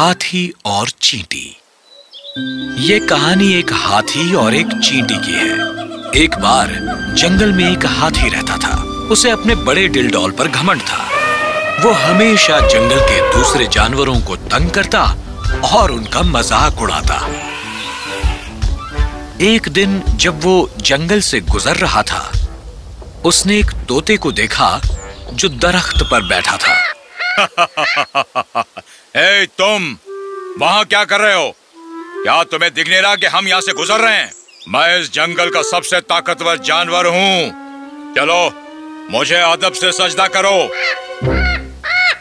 हाथी और चींटी। ये कहानी एक हाथी और एक चींटी की है। एक बार जंगल में एक हाथी रहता था। उसे अपने बड़े डिलडॉल पर घमंड था। वो हमेशा जंगल के दूसरे जानवरों को तंग करता और उनका मज़ाक उड़ाता। एक दिन जब वो जंगल से गुजर रहा था, उसने एक तोते को देखा जो दरख्त पर बैठा था। ए, तुम वहाँ क्या कर रहे हो? क्या तुम्हें दिख नहीं रहा कि हम यहाँ से गुजर रहे हैं? मैं इस जंगल का सबसे ताकतवर जानवर हूँ। चलो मुझे अदब से सजदा करो।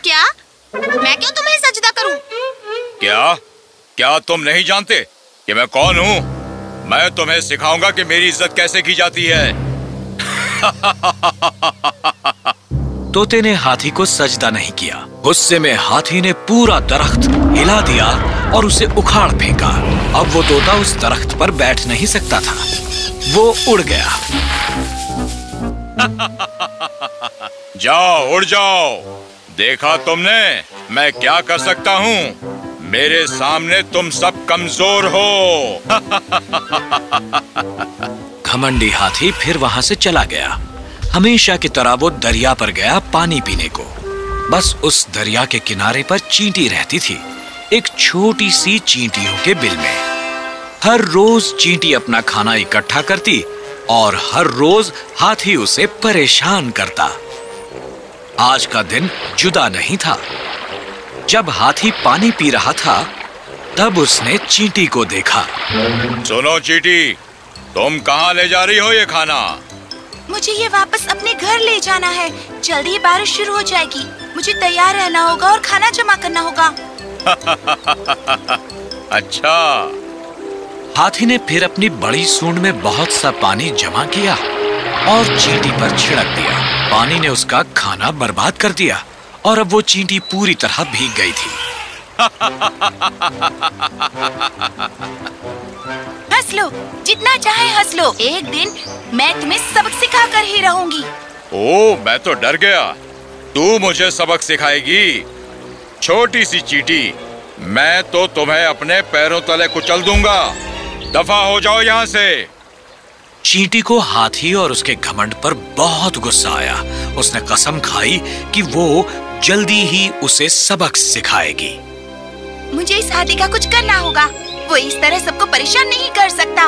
क्या? मैं क्यों तुम्हें सजदा करूँ? क्या? क्या तुम नहीं जानते कि मैं कौन हूँ? मैं तुम्हें सिखाऊँगा कि मेरी इज़्ज़त कैसे की जाती है। तोते ने हाथी को सजदा नहीं किया। गुस्से में हाथी ने पूरा दरख्त हिला दिया और उसे उखाड़ फेंका। अब वो तोता उस दरख्त पर बैठ नहीं सकता था। वो उड़ गया। जाओ उड़ जाओ। देखा तुमने? मैं क्या कर सकता हूँ? मेरे सामने तुम सब कमज़ोर हो। घमंडी हाथी फिर वहाँ से चला गया। हमेशा की तरह वो दरिया पर गया पानी पीने को। बस उस दरिया के किनारे पर चींटी रहती थी, एक छोटी सी चींटियों के बिल में। हर रोज चींटी अपना खाना इकट्ठा करती और हर रोज हाथी उसे परेशान करता। आज का दिन जुदा नहीं था। जब हाथी पानी पी रहा था, तब उसने चींटी को देखा। सुनो चीटी, तुम कहाँ ले जा रही हो ये खाना? मुझे ये वापस अपने घर ले जाना है। जल्दी बारिश शुरू हो जाएगी। मुझे तैयार रहना होगा और खाना जमा करना होगा। अच्छा। हाथी ने फिर अपनी बड़ी सूंड में बहुत सा पानी जमा किया और चींटी पर छिड़क दिया। पानी ने उसका खाना बर्बाद कर दिया और अब वो चींटी पूरी तरह भीग गई थी। हंस लो। जितना चाहे हंस लो। एक दिन मैं तुम्हें सबक सिखा कर ही रहूँगी। ओ मैं तो डर गया। तू मुझे सबक सिखाएगी। छोटी सी चीटी मैं तो तुम्हें अपने पैरों तले कुचल दूँगा। दफ़ा हो जाओ यहाँ से। चींटी को हाथी और उसके घमंड पर बहुत गुस्सा आया। उसने कसम खाई कि वो जल्दी ही उसे सबक सिखाएगी। मुझे इस हाथी का कुछ करना होगा। वो इस तरह सबको परेशान नहीं कर सकता।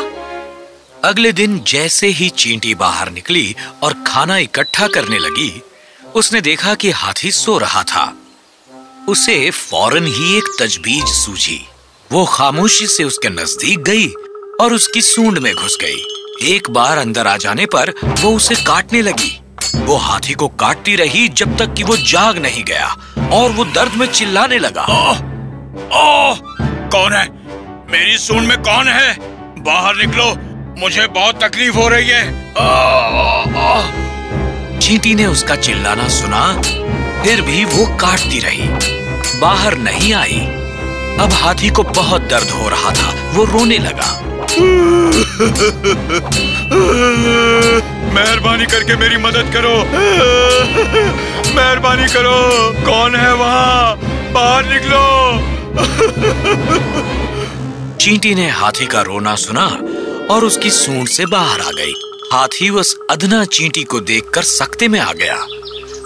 अगले दिन जैसे ही चींटी बाहर निकली और खाना इकट्ठा करने लगी उसने देखा कि हाथी सो रहा था। उसे फ़ौरन ही एक तजबीज सूझी। वो खामोशी से उसके नज़दीक गई और उसकी सूंड में घुस गई। एक बार अंदर आ जाने पर वो उसे काटने लगी। वो हाथी को काटती रही जब तक कि वो जाग नहीं गया और वो दर्द में चिल्लाने लगा। ओ, ओ, कौन है? मेरी सूंड में कौन है? बाहर निकलो मुझे बहुत तकलीफ़ हो रही है। आ, आ, आ। चींटी ने उसका चिल्लाना सुना फिर भी वो काटती रही। बाहर नहीं आई। अब हाथी को बहुत दर्द हो रहा था। वो रोने लगा। मेहरबानी करके मेरी मदद करो। मेहरबानी करो। कौन है वहाँ? बाहर निकलो। चींटी ने हाथी का रोना सुना। और उसकी सूंड से बाहर आ गई। हाथी उस अदना चींटी को देखकर सख्ते में आ गया।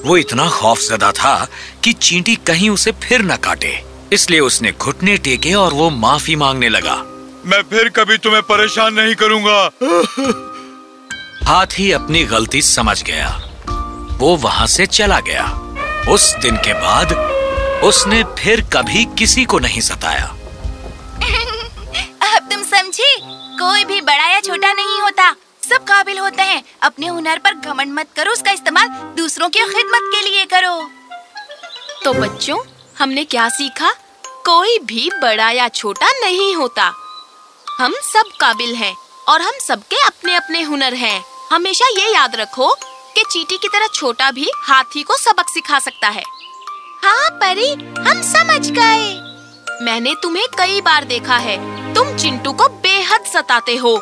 वो इतना खौफजदा था कि चींटी कहीं उसे फिर न काटे। इसलिए उसने घुटने टेके और वो माफ़ी मांगने लगा। मैं फिर कभी तुम्हें परेशान नहीं करूँगा। हाथी अपनी गलती समझ गया। वो वहाँ से चला गया। उस दिन के बाद उसने फिर कभी किसी को नहीं सताया। कोई भी बड़ा या छोटा नहीं होता। सब काबिल होते हैं। अपने हुनर पर घमंड मत करो। उसका इस्तेमाल दूसरों की खिदमत के लिए करो। तो बच्चों, हमने क्या सीखा? कोई भी बड़ा या छोटा नहीं होता। हम सब काबिल हैं और हम सबके अपने अपने हुनर हैं। हमेशा ये याद रखो कि चीटी की तरह छोटा भी हाथी को सबक सिखा सकता है। हाँ परी, हम समझ गए। मैंने तुम्हें कई बार देखा है। तुम चिंटू को बेहद सताते हो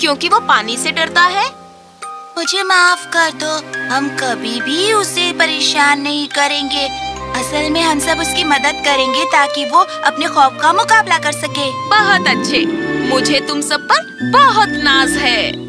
क्योंकि वो पानी से डरता है। मुझे माफ़ कर दो हम कभी भी उसे परेशान नहीं करेंगे। असल में हम सब उसकी मदद करेंगे ताकि वो अपने खौफ का मुकाबला कर सके। बहुत अच्छे। मुझे तुम सब पर बहुत नाज है।